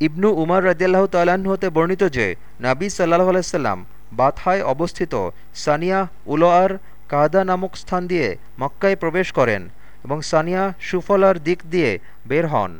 ইবনু উমার রদিয়াল্লাহ তাল্লাহ্ন হতে বর্ণিত যে, নাবী সাল্লাহ আলাইসাল্লাম বাথায় অবস্থিত সানিয়া উলোয়ার কাদা নামক স্থান দিয়ে মক্কায় প্রবেশ করেন এবং সানিয়া সুফলার দিক দিয়ে বের হন।